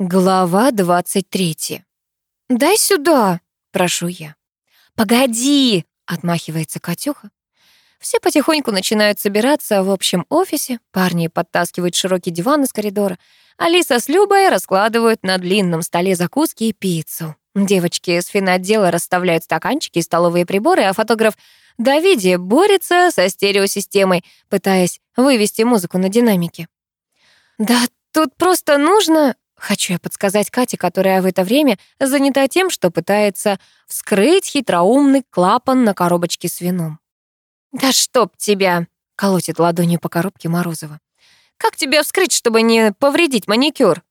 Глава 23. «Дай сюда!» — прошу я. «Погоди!» — отмахивается Катюха. Все потихоньку начинают собираться в общем офисе. Парни подтаскивают широкий диван из коридора. Алиса с Любой раскладывают на длинном столе закуски и пиццу. Девочки с финотдела расставляют стаканчики и столовые приборы, а фотограф Давиди борется со стереосистемой, пытаясь вывести музыку на динамике. «Да тут просто нужно...» Хочу я подсказать Кате, которая в это время занята тем, что пытается вскрыть хитроумный клапан на коробочке с вином. «Да чтоб тебя!» — колотит ладонью по коробке Морозова. «Как тебя вскрыть, чтобы не повредить маникюр?»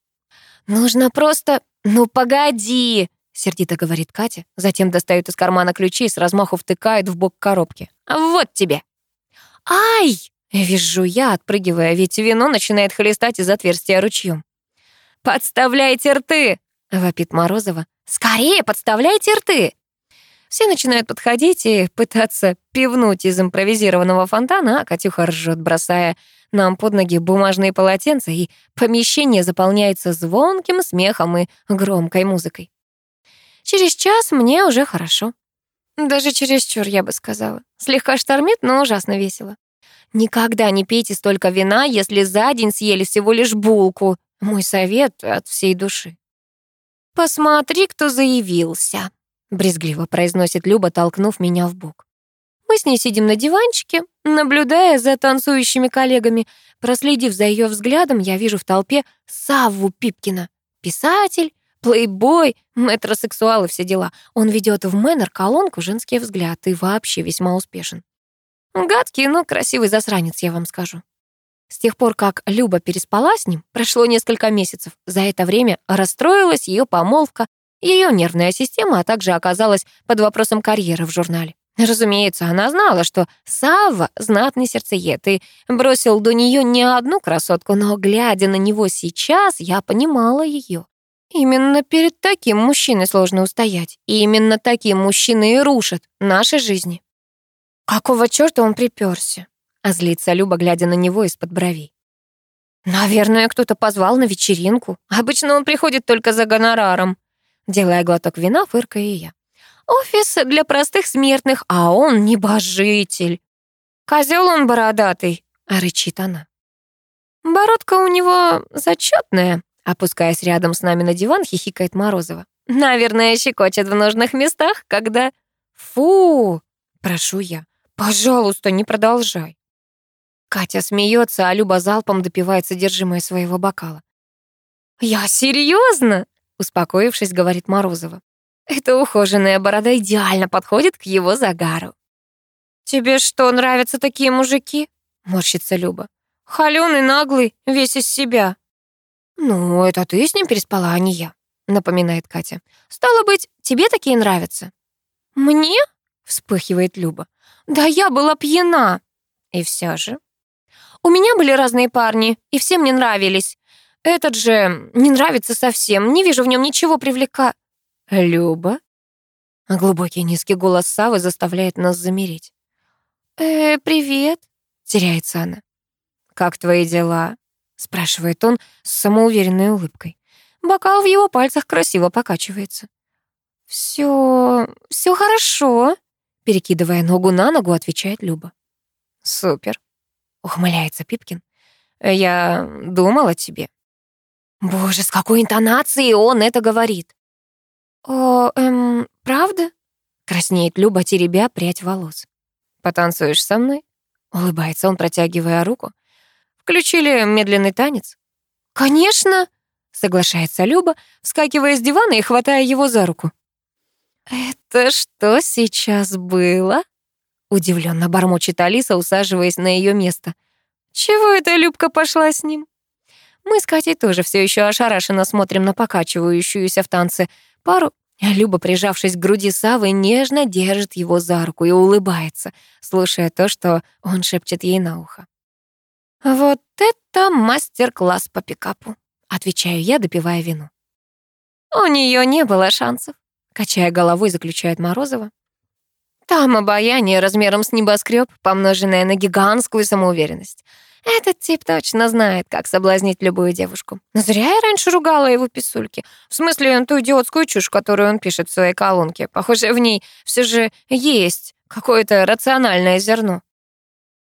«Нужно просто... Ну, погоди!» — сердито говорит Катя, затем достает из кармана ключи и с размаху втыкает в бок коробки. «Вот тебе!» «Ай!» — вижу я, отпрыгивая, ведь вино начинает хлестать из отверстия ручьем. «Подставляйте рты!» — вопит Морозова. «Скорее подставляйте рты!» Все начинают подходить и пытаться пивнуть из импровизированного фонтана, а Катюха ржет, бросая нам под ноги бумажные полотенца, и помещение заполняется звонким смехом и громкой музыкой. Через час мне уже хорошо. Даже через чур, я бы сказала. Слегка штормит, но ужасно весело. Никогда не пейте столько вина, если за день съели всего лишь булку, мой совет от всей души. «Посмотри, кто заявился», — брезгливо произносит Люба, толкнув меня в бок. Мы с ней сидим на диванчике, наблюдая за танцующими коллегами. Проследив за ее взглядом, я вижу в толпе Савву Пипкина. Писатель, плейбой, метросексуал и все дела. Он ведет в Мэннер колонку «Женский взгляд» и вообще весьма успешен. Гадкий, но красивый засранец, я вам скажу. С тех пор, как Люба переспала с ним, прошло несколько месяцев. За это время расстроилась ее помолвка, ее нервная система, а также оказалась под вопросом карьеры в журнале. Разумеется, она знала, что Савва — знатный сердцеед и бросил до нее не одну красотку, но, глядя на него сейчас, я понимала ее. Именно перед таким мужчиной сложно устоять. И именно таким мужчины и рушат наши жизни. Какого чёрта он приперся? А злится Люба, глядя на него из-под бровей. «Наверное, кто-то позвал на вечеринку. Обычно он приходит только за гонораром». Делая глоток вина, фыркая я. «Офис для простых смертных, а он небожитель». «Козёл он бородатый», — рычит она. «Бородка у него зачетная», — опускаясь рядом с нами на диван, хихикает Морозова. «Наверное, щекочет в нужных местах, когда...» «Фу!» — прошу я. «Пожалуйста, не продолжай». Катя смеется, а Люба залпом допивает содержимое своего бокала. «Я серьезно? успокоившись, говорит Морозова. «Эта ухоженная борода идеально подходит к его загару». «Тебе что, нравятся такие мужики?» — морщится Люба. «Холёный, наглый, весь из себя». «Ну, это ты с ним переспала, а не я», — напоминает Катя. «Стало быть, тебе такие нравятся?» «Мне?» — вспыхивает Люба. «Да я была пьяна». «И все же», у меня были разные парни, и все мне нравились. Этот же не нравится совсем, не вижу в нем ничего привлека...» «Люба?» Глубокий низкий голос Савы заставляет нас замереть. «Э, привет», — теряется она. «Как твои дела?» — спрашивает он с самоуверенной улыбкой. Бокал в его пальцах красиво покачивается. «Всё... всё хорошо», — перекидывая ногу на ногу, отвечает Люба. «Супер ухмыляется Пипкин. Я думал о тебе. Боже, с какой интонацией он это говорит. О, эм, правда? Краснеет Люба, теребя прядь волос. Потанцуешь со мной? Улыбается он, протягивая руку. Включили медленный танец? Конечно, соглашается Люба, вскакивая с дивана и хватая его за руку. Это что сейчас было? Удивленно бормочет Алиса, усаживаясь на ее место. Чего эта Любка пошла с ним? Мы с Катей тоже все еще ошарашенно смотрим на покачивающуюся в танце пару. Люба, прижавшись к груди Савы, нежно держит его за руку и улыбается, слушая то, что он шепчет ей на ухо. «Вот это мастер-класс по пикапу», — отвечаю я, допивая вино. «У нее не было шансов», — качая головой, заключает Морозова. Там обаяние размером с небоскреб, помноженное на гигантскую самоуверенность. Этот тип точно знает, как соблазнить любую девушку. Но зря я раньше ругала его писульки. В смысле, ту идиотскую чушь, которую он пишет в своей колонке. Похоже, в ней все же есть какое-то рациональное зерно.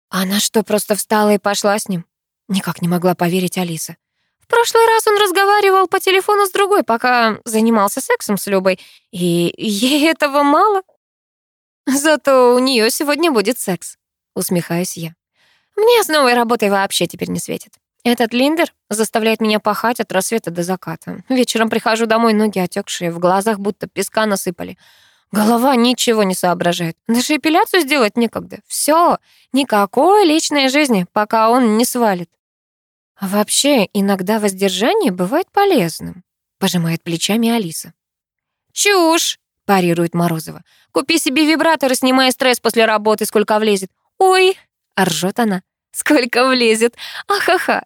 Она что, просто встала и пошла с ним? Никак не могла поверить Алиса. В прошлый раз он разговаривал по телефону с другой, пока занимался сексом с Любой, и ей этого мало. Зато у нее сегодня будет секс, усмехаюсь я. Мне с новой работой вообще теперь не светит. Этот Линдер заставляет меня пахать от рассвета до заката. Вечером прихожу домой, ноги отекшие, в глазах будто песка насыпали. Голова ничего не соображает. Даже эпиляцию сделать некогда. Все, никакой личной жизни, пока он не свалит. А вообще, иногда воздержание бывает полезным, пожимает плечами Алиса. Чушь, парирует Морозова. Купи себе вибратор и снимай стресс после работы, сколько влезет. Ой, а ржет она. Сколько влезет. Ахаха.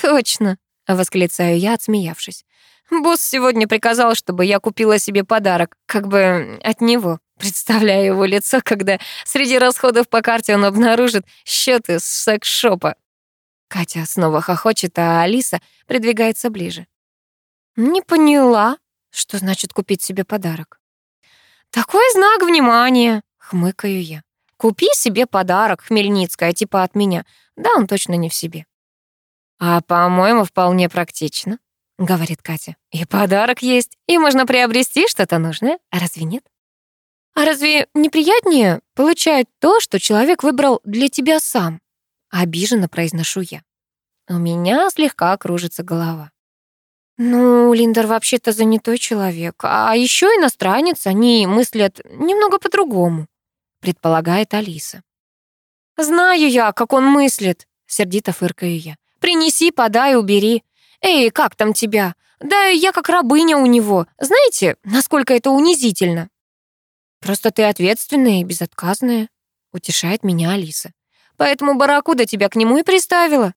Точно, восклицаю я, отсмеявшись. Босс сегодня приказал, чтобы я купила себе подарок, как бы от него. Представляю его лицо, когда среди расходов по карте он обнаружит счеты с секс-шопа. Катя снова хохочет, а Алиса придвигается ближе. «Не поняла, что значит купить себе подарок». «Такой знак внимания», — хмыкаю я. «Купи себе подарок, Хмельницкая, типа от меня». Да, он точно не в себе. «А, по-моему, вполне практично», — говорит Катя. «И подарок есть, и можно приобрести что-то нужное, а разве нет?» «А разве неприятнее получать то, что человек выбрал для тебя сам?» Обиженно произношу я. У меня слегка кружится голова. Ну, Линдер вообще-то занятой человек, а еще иностранец, они мыслят немного по-другому, предполагает Алиса. Знаю я, как он мыслит, сердито фыркаю я. Принеси, подай, убери. Эй, как там тебя? Да я как рабыня у него. Знаете, насколько это унизительно? Просто ты ответственная и безотказная, утешает меня Алиса. Поэтому Барракуда тебя к нему и приставила.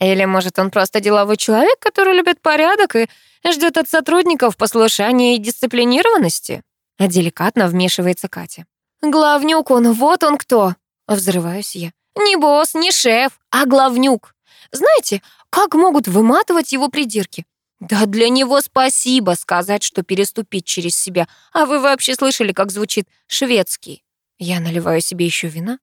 Или, может, он просто деловой человек, который любит порядок и ждет от сотрудников послушания и дисциплинированности? А деликатно вмешивается Катя. Главнюк он, вот он кто. Взрываюсь я. Не босс, не шеф, а главнюк. Знаете, как могут выматывать его придирки? Да для него спасибо сказать, что переступить через себя. А вы вообще слышали, как звучит шведский? Я наливаю себе еще вина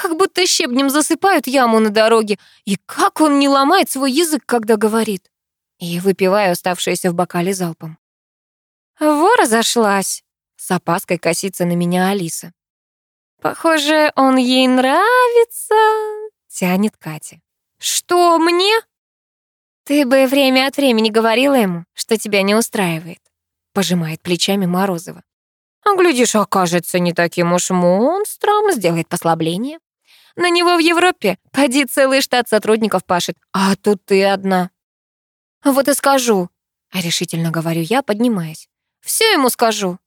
как будто щебнем засыпают яму на дороге. И как он не ломает свой язык, когда говорит. И выпиваю оставшееся в бокале залпом. Во разошлась. С опаской косится на меня Алиса. Похоже, он ей нравится, тянет Катя. Что, мне? Ты бы время от времени говорила ему, что тебя не устраивает. Пожимает плечами Морозова. А глядишь, окажется не таким уж монстром, сделает послабление. На него в Европе поди целый штат сотрудников пашет, а тут ты одна. Вот и скажу, решительно говорю я, поднимаясь. Все ему скажу.